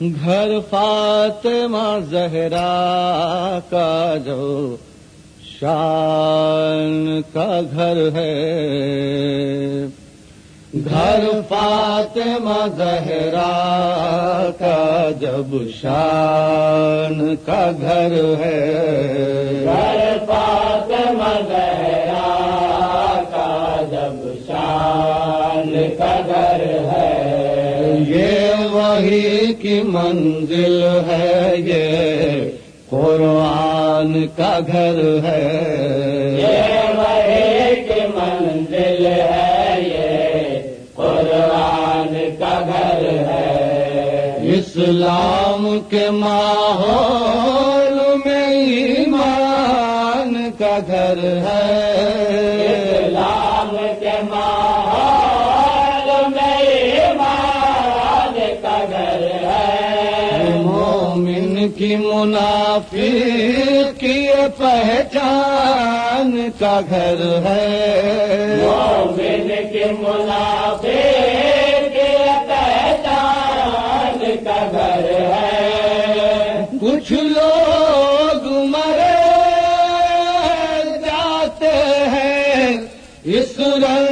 گھر فاطمہ زہرا کا جو شان کا گھر ہے۔ گھر فاطمہ زہرا کا جب شان کا گھر ہے۔ گھر فاطمہ زہرا کا جب شان کا گھر ہے۔ یہ وہی کی منزل ہے یہ قرآن کا گھر ہے۔ یہ کی منزل ہے یہ قرآن کا گھر ہے۔ اسلام کے ماحول میں ایمان کا گھر ہے۔ کی منافق کی پہچان کا گھر ہے۔ مومن کی منافق کی پہچان کا گھر ہے۔ کچھ لوگ مرے جاتے ہیں اس رنج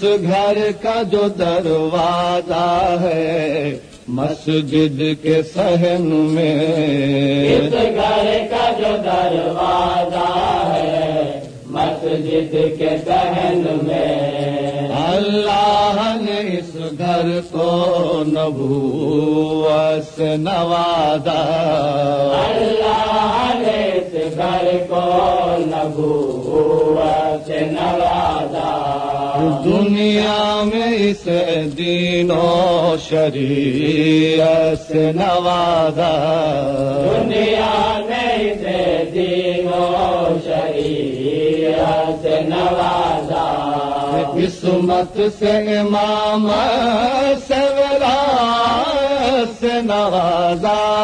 اس گھر کا جو دروازہ ہے مسجد کے سہن میں۔ اس گھر کا جو دروازہ ہے مسجد کے دہن میں۔ اللہ نے اس گھر کو نبوت سے نوازا۔ اللہ نے اس گھر کو نبوت سے نوازا۔ دنیا میں اس دین و شریعت سے نوازا۔ دنیا میں سے دینوں شریعت سے نوازا۔ قسمت سے امام سے ولایت سے نوازا۔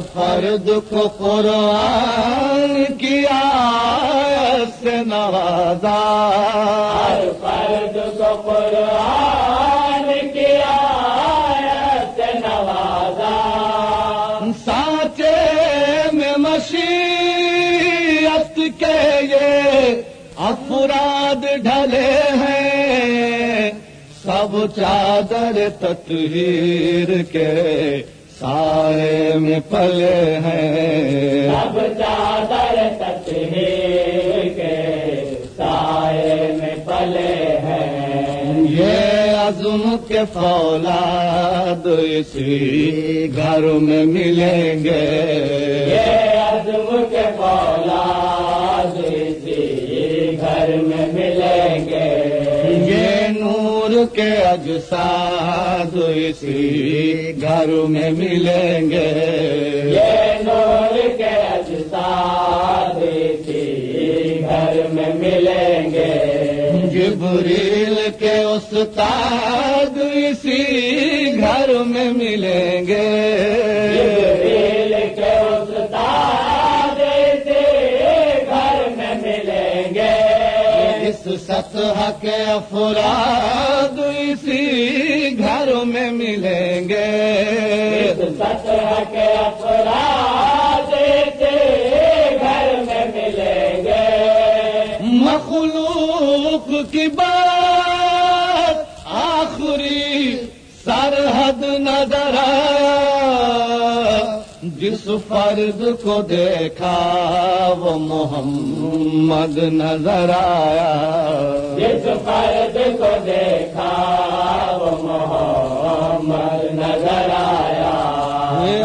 فرد کو قرآن کی آیت سے نوازا۔ ہر فرد کو قرآن کی آیت سے نوازا۔ سانچے میں مشیت کے یہ افراد ڈھلے ہیں۔ سب چادر تطہیر کے سائے میں پلے ہیں سب چادر تطہیر کے سائے میں پلے ہیں یہ عزم کے فولاد اسی گھر میں ملیں گے۔ یہ عزم کے فولاد اسی گھر میں ملیں گے۔ نور کے اجساد اسی گھر میں ملیں گے۔ یہ نور کے اجساد اسی گھر میں ملیں گے۔ جبریل کے استاد اسی گھر میں ملیں گے۔ اس سطح کے افراد اسی گھر میں ملیں گے۔ سطح کے افراد گھر میں ملیں گے۔ مخلوق کی بات آخری سرحد نظر جس فرد کو دیکھا وہ محمد نظر آیا۔ جس فرد کو دیکھا وہ محمد نظر آیا۔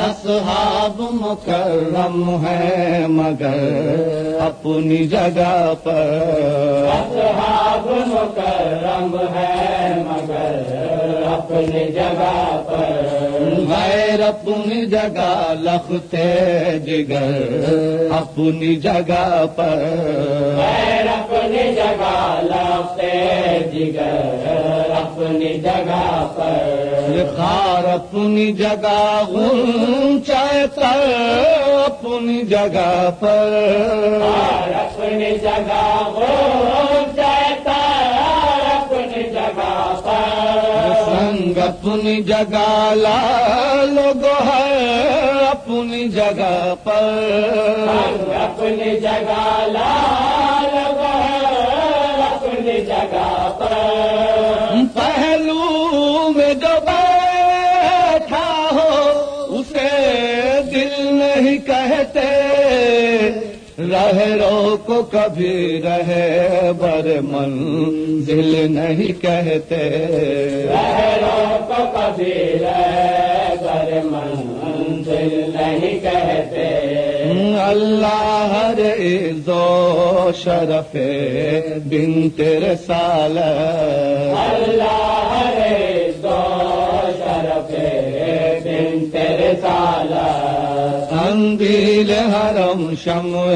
اصحاب مکرم ہے مگر اپنی جگہ پر۔ اصحاب مکرم ہے مگر اپنی جگہ پر۔ غیر اپنی جگہ لکھتے جگر اپنی جگہ پر۔ غیر اپنی جگہ لگتے جگر اپنی جگہ پر۔ خار اپنی جگہ اونچا اپنی جگہ پر۔ اپنی جگہ سنگ اپنی جگہ گو ہے اپنی جگہ پر۔ اپنی جگہ لال گوہر اپنی جگہ پر۔ پہلو میں جو رہ رو کو کبھی رہے بر من دل نہیں کہتے۔ شہروں کو کبھی رہ بر منزل نہیں کہتے۔ اللہ ہر عزو شرف بن تیرے سال اللہ رے اندیل حرم شمع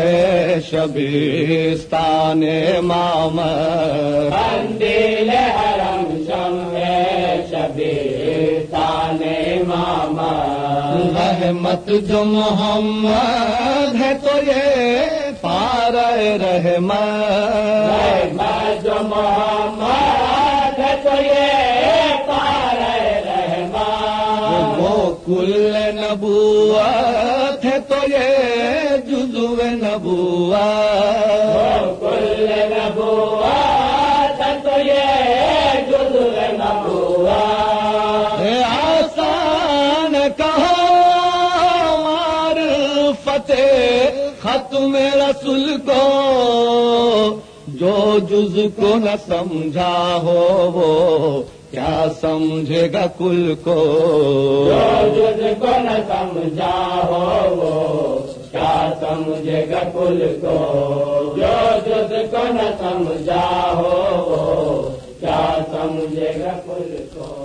شبیستان مام بندیل حرم شم شبی تانے ماما رحمت جو محمد ہے تو یہ پار رحمت۔ رحمت محمد تو یہ پار رحمان وہ کل نبوت نبوت کل نبوات تو یہ جزو نبوات آسان کہو مار فتح ختم رسول کو، جو جز کو نہ سمجھا ہو وہ کیا سمجھے گا کل کو؟ جو جز کو نہ سمجھا ہو وہ کیا سمجھے گا کل کو جو جز کو نہ سمجھا ہو وہ کیا سمجھے گا کل کو؟